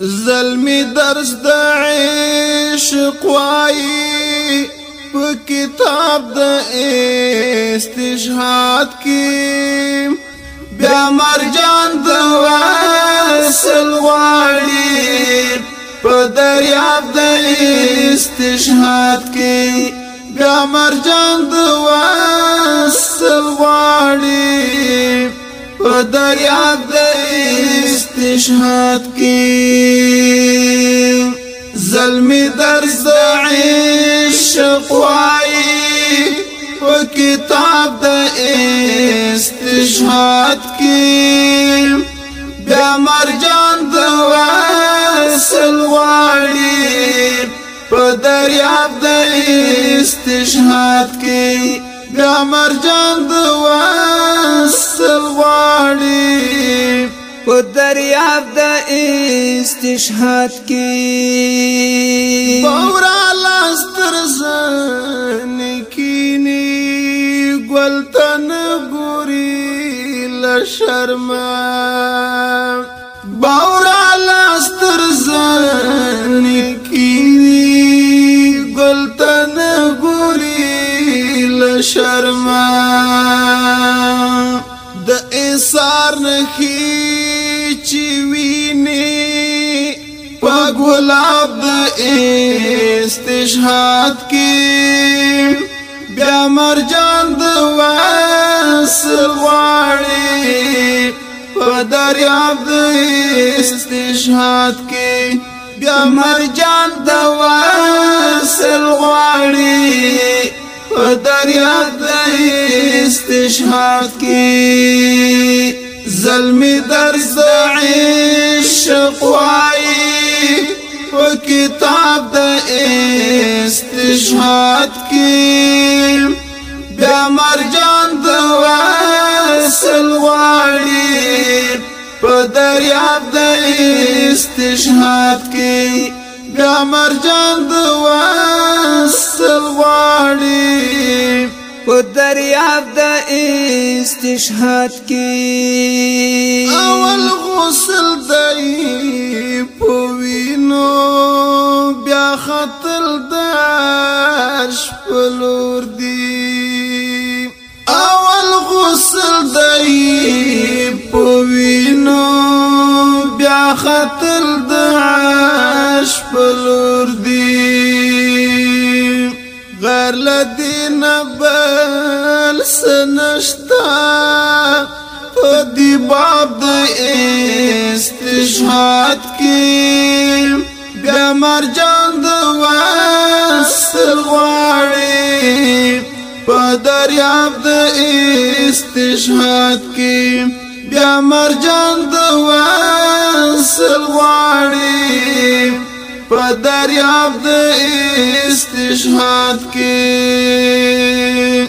زلمی درس د عشق وای په کتاب د استشهاد کې بیا مرجان د وصل وای په دریاب د استشهاد کې بیا مرجان د وصل وای په دریاب د استشهاد کی زلمي درس عيش وائی و کتاب دا استشهاد کی بیا مرجان دا وصل وائی پا دا استشهاد کی بیا مرجان دا وصل وائی په دریاب د استشهاد کې باورا لاستر زن کینی ګلتن ګوري ل شرم باورا لاستر زن کینی ګلتن ګوري ل شرم د ایثار نه چې ویني په ګلاب د استشهاد کې بیا مرجان د وصل غواړي په دریاب د استشهاد کې بیا مرجان د وصل غواړي په دریاب د استشهاد کې زلمی درس عشق وعي وكتاب دا استشهاد کی بيا مرجان دا وصل وای په دا استشهاد کی بيا مرجان دا وصل وای په دریاب د استشهاد کې اول غسل دی په وینو بیا خطل د شپلور دی اول غسل دی په وینو بیا خطل د شپلور دی غر لدی بل سنشتا فدی باب استشهاد کی بیا مرجان دواسل غواړي په دریاب استشهاد کی بیا مرجان دواسل غواړي په دریاب استشهاد کې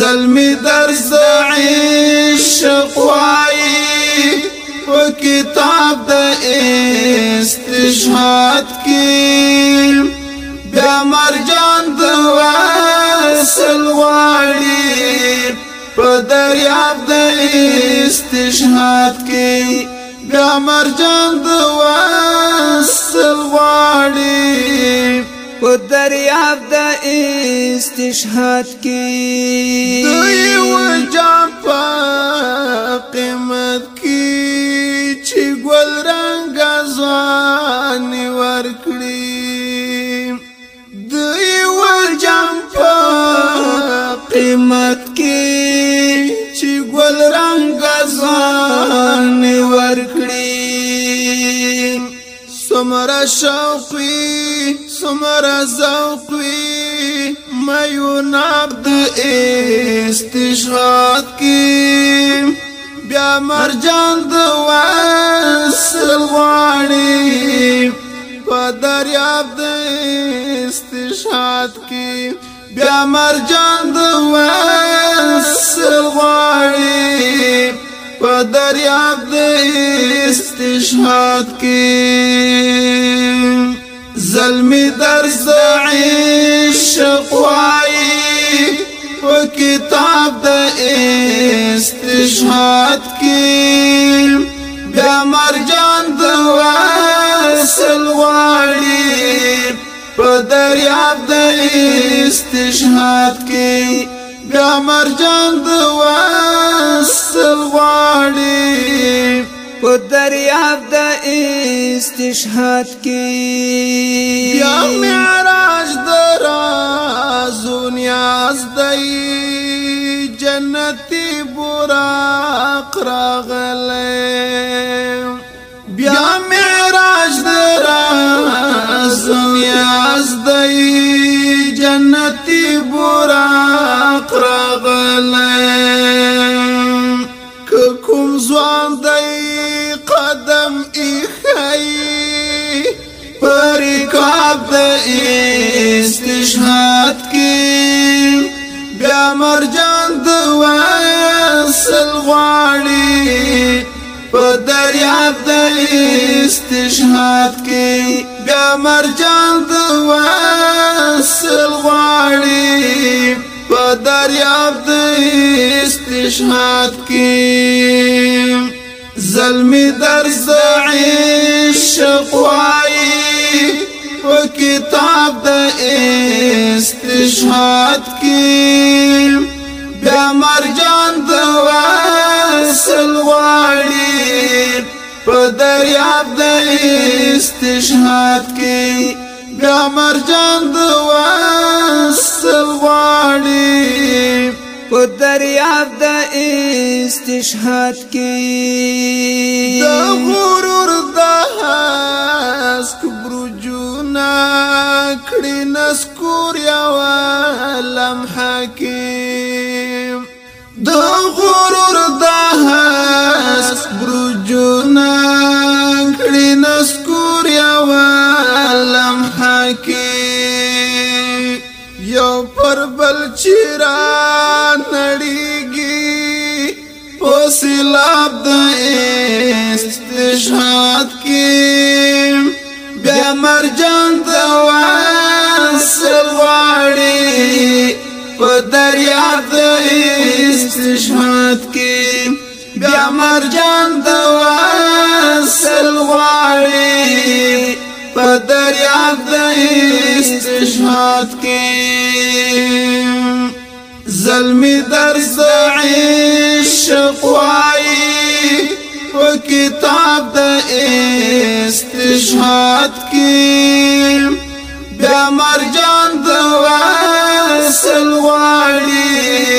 زلمی درس عشق وای په کتاب د استشهاد کې بیا مرجان د وصل وای په دریاب د استشهاد کې بیا مرجان د وصل وای په دریاب د استشهاد کې دوی وجام په قیمت کې چې ګل رنگ ځان ورکړي دوی وجام په قیمت کې چې ګل رنگ ځان ورکړي سمرا شوقي سمر ذوق ما میوناب د استشهاد کی بیا مرجان د وصل غواړي په دریاب د استشهاد کی بیا مرجان د وصل غواړي په دریاب د استشهاد کی ځل می درس عشق وای په کتاب استشهاد كيم بیا مرجان د وصل غواړي په دریاب د استشهاد كيم بیا مرجان د وصل غواړي دریاب دا استشهاد کی بیا معراج در زونیاز دی جنتی براق راغلی بیا معراج در زونیاز دی جنت غواړي په دریاب د استشهاد کې بیا مرجان د وصل غواړي په دریاب د استشهاد کې زلمی در عشق وایي په کتاب د استشهاد کې بیا مرجان د وصل غواړي په دریاب د استشهاد کې بیا مرجان د وصل غواړي په دریاب د استشهاد کې د غرور د حسک بروجونه کړي نسکور یو لمحه چرا نړیږي په سیلاب د استشهاد کې بیا مرجان د واسل واړي په دریاب د استشهاد کې بیا مرجان د واسل واړي په دریاب د استشهاد کې زلمی درس عشق وای په کتاب د استشهاد کې بیا مرجان د وصل وای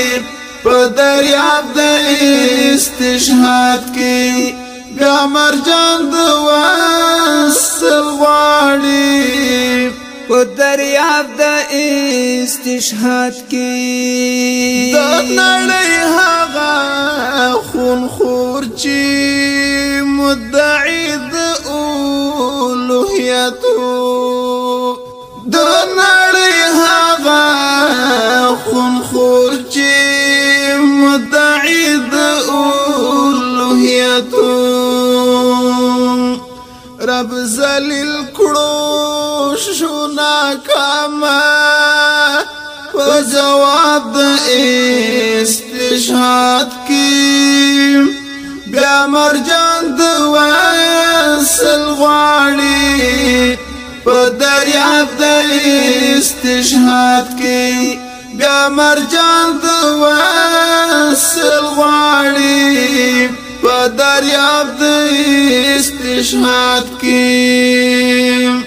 په دریاب د استشهاد کې بیا مرجان د وصل دریاب د استشهاد کې د نړۍ هغه خون خور چې مدعی د اولوهیت د نړۍ د استشهاد کې بیا مرجان د وصل غواړي په دریاب د استشهاد کې بیا مرجان د وصل غواړي په دریاب د استشهاد کې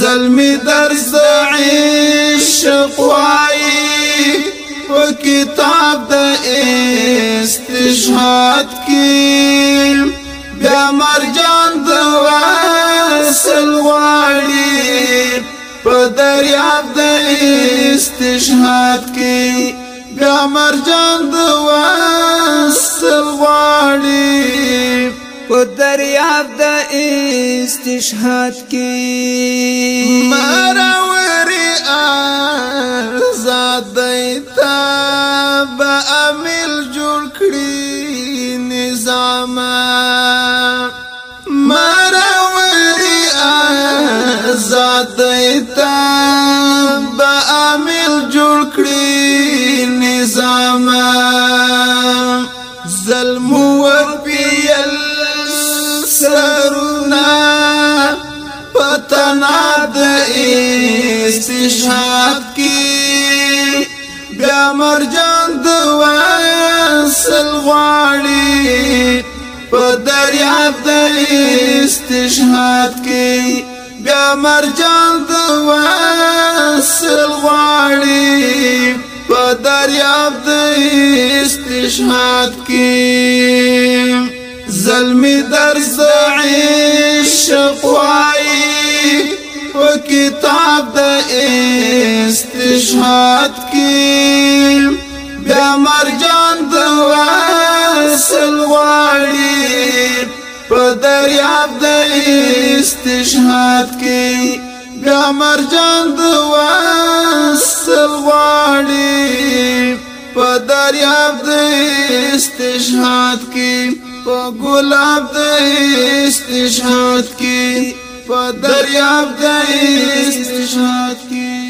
زلمی در زعیش قوار بكتاب کتاب استشهاد کې بیا مرجان د وصل غواړي په دریاب استشهاد کې بیا مرجان دریاب د استشهاد کې مراوري آزاد ایتا به عمل جوړ کړی نظام مراوري آزاد د استشهاد کې بیا مرجان د وصل غواړي په دریاب د استشهاد کې بیا مرجان د وصل غواړي په دریاب د استشهاد کې زلمی در زعیش قوار کتاب د استشهاد کې بیا مرجان د وصل غواړي په دریاب د استشهاد کې بیا مرجان د وصل غواړي په دریاب د استشهاد کې په ګلاب د استشهاد کې په دریاب د استشهاد کې